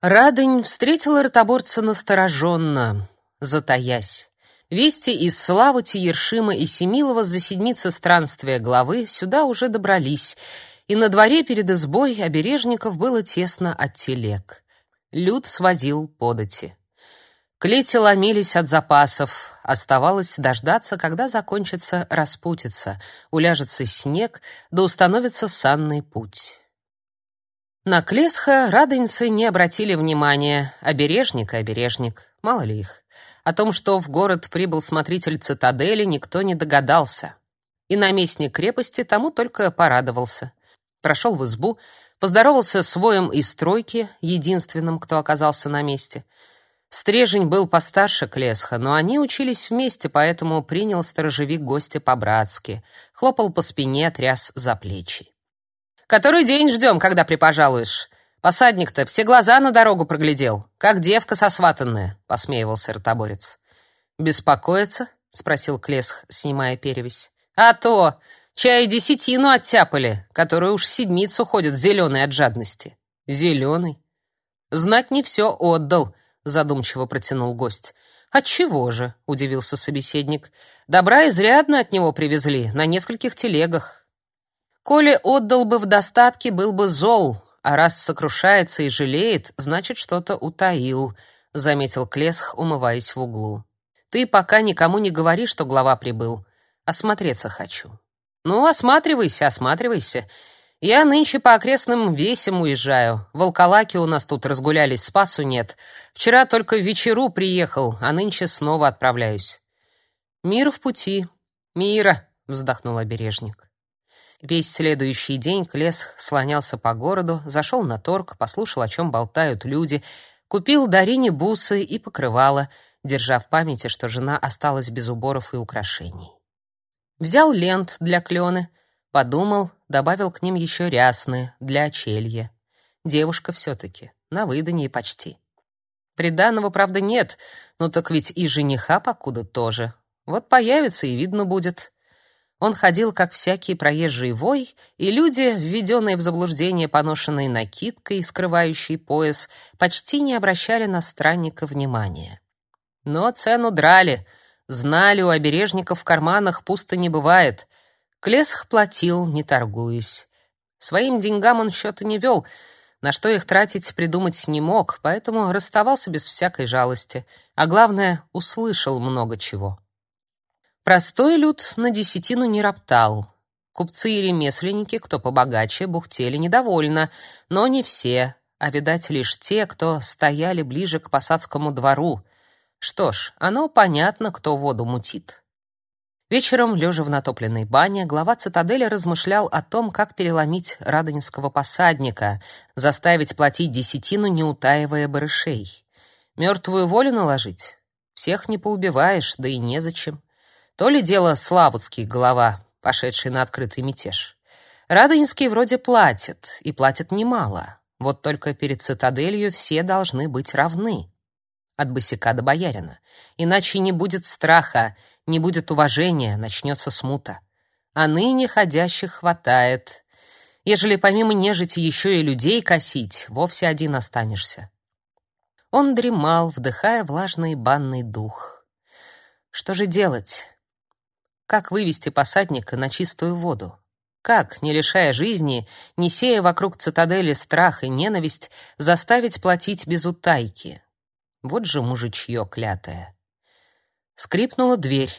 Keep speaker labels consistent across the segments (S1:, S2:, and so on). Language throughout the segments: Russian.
S1: Радонь встретила ротоборца настороженно, затаясь. Вести из Славути, Ершима и Семилова за седмицы странствия главы сюда уже добрались, и на дворе перед избой обережников было тесно от телег. Люд свозил подати. Клети ломились от запасов, оставалось дождаться, когда закончится распутица, уляжется снег, да установится санный путь. На Клесха радоньцы не обратили внимания. Обережник обережник, мало ли их. О том, что в город прибыл смотритель цитадели, никто не догадался. И наместник крепости тому только порадовался. Прошел в избу, поздоровался с воем из стройки, единственным, кто оказался на месте. Стрежень был постарше Клесха, но они учились вместе, поэтому принял сторожевик гостя по-братски, хлопал по спине, тряс за плечи. Который день ждем, когда припожалуешь. Посадник-то все глаза на дорогу проглядел, как девка сосватанная, посмеивался ротоборец. Беспокоится? спросил Клесх, снимая перевязь. А то, чай десятину оттяпали, который уж седмицу ходит зеленый от жадности. Зеленый? Знать не все отдал, задумчиво протянул гость. От чего же? удивился собеседник. Добра изрядно от него привезли на нескольких телегах. Коли отдал бы в достатке, был бы зол, а раз сокрушается и жалеет, значит, что-то утаил, заметил Клесх, умываясь в углу. Ты пока никому не говори, что глава прибыл. Осмотреться хочу. Ну, осматривайся, осматривайся. Я нынче по окрестным весям уезжаю. Волколаки у нас тут разгулялись, спасу нет. Вчера только в вечеру приехал, а нынче снова отправляюсь. Мир в пути. Мира, вздохнул обережник. Весь следующий день Клес слонялся по городу, зашел на торг, послушал, о чем болтают люди, купил Дарине бусы и покрывало, держа в памяти, что жена осталась без уборов и украшений. Взял лент для клены, подумал, добавил к ним еще рясны для очелья. Девушка все-таки, на выданье почти. Приданного, правда, нет, но так ведь и жениха покуда тоже. Вот появится и видно будет. Он ходил, как всякий проезжий вой, и люди, введенные в заблуждение поношенной накидкой, скрывающей пояс, почти не обращали на странника внимания. Но цену драли. Знали, у обережников в карманах пусто не бывает. Клесх платил, не торгуясь. Своим деньгам он счета не вел, на что их тратить придумать не мог, поэтому расставался без всякой жалости, а главное, услышал много чего. Простой люд на десятину не роптал. Купцы и ремесленники, кто побогаче, бухтели недовольно, но не все, а, видать, лишь те, кто стояли ближе к посадскому двору. Что ж, оно понятно, кто воду мутит. Вечером, лежа в натопленной бане, глава цитадели размышлял о том, как переломить радонинского посадника, заставить платить десятину, не утаивая барышей. Мертвую волю наложить? Всех не поубиваешь, да и незачем. То ли дело Славутский голова, пошедший на открытый мятеж. Радонинский вроде платит, и платит немало. Вот только перед цитаделью все должны быть равны. От босяка до боярина. Иначе не будет страха, не будет уважения, начнется смута. А ныне ходящих хватает. Ежели помимо нежити еще и людей косить, вовсе один останешься. Он дремал, вдыхая влажный банный дух. Что же делать? Как вывести посадника на чистую воду? Как, не лишая жизни, не сея вокруг цитадели страх и ненависть, заставить платить без утайки? Вот же мужичье клятое. Скрипнула дверь.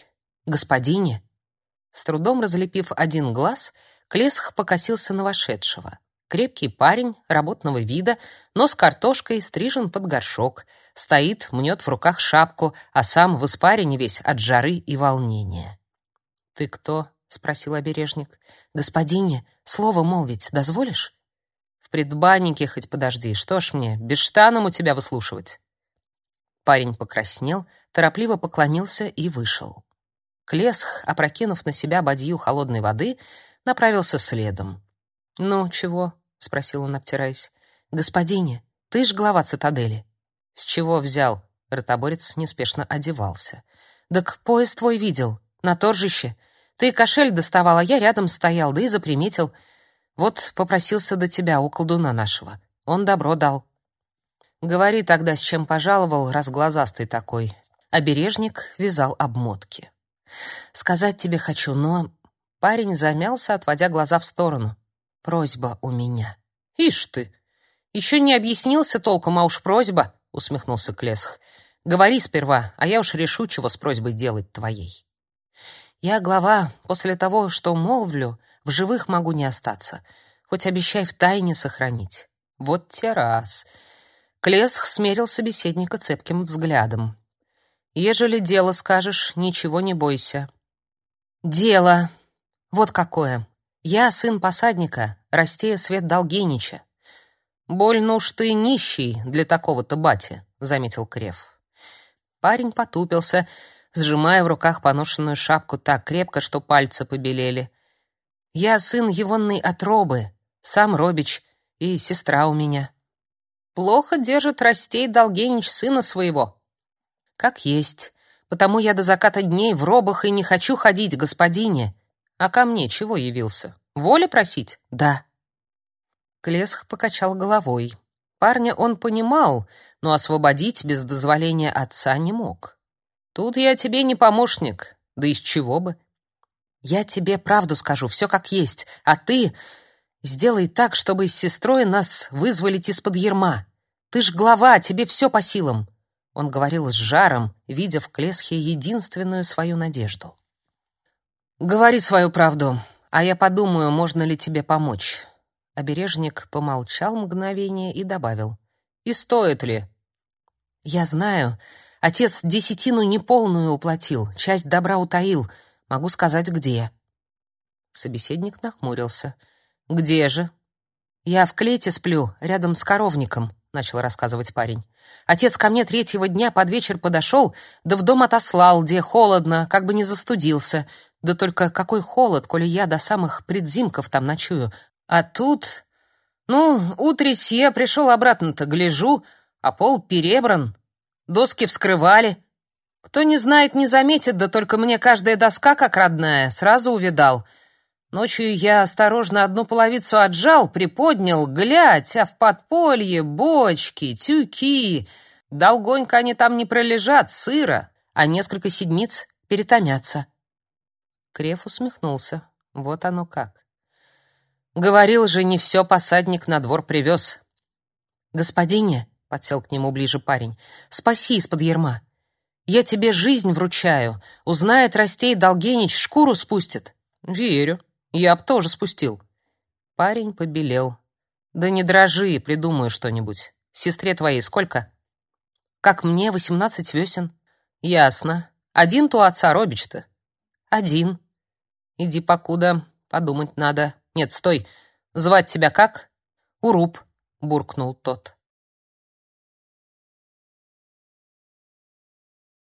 S1: «Господине?» С трудом разлепив один глаз, Клесх покосился на вошедшего. Крепкий парень, работного вида, нос картошкой, стрижен под горшок. Стоит, мнет в руках шапку, а сам в испарине весь от жары и волнения. «Ты кто?» — спросил обережник. «Господине, слово молвить дозволишь?» «В предбаннике хоть подожди. Что ж мне, без штаном у тебя выслушивать?» Парень покраснел, торопливо поклонился и вышел. Клесх, опрокинув на себя бадью холодной воды, направился следом. «Ну, чего?» — спросил он, обтираясь. «Господине, ты ж глава цитадели». «С чего взял?» — ротоборец неспешно одевался. «Так поезд твой видел, на торжище. Ты кошель доставал, а я рядом стоял, да и заприметил. Вот попросился до тебя, у колдуна нашего. Он добро дал. Говори тогда, с чем пожаловал, раз глазастый такой. Обережник вязал обмотки. Сказать тебе хочу, но парень замялся, отводя глаза в сторону. Просьба у меня. Ишь ты. Еще не объяснился толком, а уж просьба, усмехнулся Клесх. Говори сперва, а я уж решу, чего с просьбой делать твоей. Я глава, после того, что молвлю, в живых могу не остаться, хоть обещай в тайне сохранить. Вот те раз. Клесх смерил собеседника цепким взглядом. Ежели дело скажешь, ничего не бойся. Дело. Вот какое. Я сын посадника, Растея Свет Долгенича. Больно уж ты нищий для такого-то бати, заметил Крев. Парень потупился, сжимая в руках поношенную шапку так крепко, что пальцы побелели. Я сын егонной отробы, сам Робич и сестра у меня. Плохо держит Растей Долгенич сына своего, как есть. Потому я до заката дней в робах и не хочу ходить, господине. А ко мне чего явился? Воля просить? Да. Клесх покачал головой. Парня он понимал, но освободить без дозволения отца не мог. Тут я тебе не помощник, да из чего бы? Я тебе правду скажу, все как есть, а ты сделай так, чтобы с сестрой нас вызволить из-под ерма. Ты ж глава, тебе все по силам. Он говорил с жаром, видя в Клесхе единственную свою надежду. «Говори свою правду, а я подумаю, можно ли тебе помочь». Обережник помолчал мгновение и добавил. «И стоит ли?» «Я знаю. Отец десятину неполную уплатил, часть добра утаил. Могу сказать, где». Собеседник нахмурился. «Где же?» «Я в клете сплю, рядом с коровником», — начал рассказывать парень. Отец ко мне третьего дня под вечер подошел, да в дом отослал, где холодно, как бы не застудился. Да только какой холод, коли я до самых предзимков там ночую. А тут... Ну, утрись я пришел обратно-то, гляжу, а пол перебран, доски вскрывали. Кто не знает, не заметит, да только мне каждая доска, как родная, сразу увидал — Ночью я осторожно одну половицу отжал, приподнял, глядь, а в подполье бочки, тюки. Долгонько они там не пролежат, сыро, а несколько седмиц перетомятся. Креф усмехнулся. Вот оно как. Говорил же, не все посадник на двор привез. Господине, подсел к нему ближе парень, спаси из-под ерма. Я тебе жизнь вручаю. Узнает Растей Долгенич, шкуру спустит. Верю. Я б тоже спустил. Парень побелел. Да не дрожи, придумаю что-нибудь. Сестре твоей сколько? Как мне, восемнадцать весен. Ясно. Один то отца Робич-то. Один. Иди покуда, подумать надо. Нет, стой. Звать тебя как? Уруб, буркнул тот.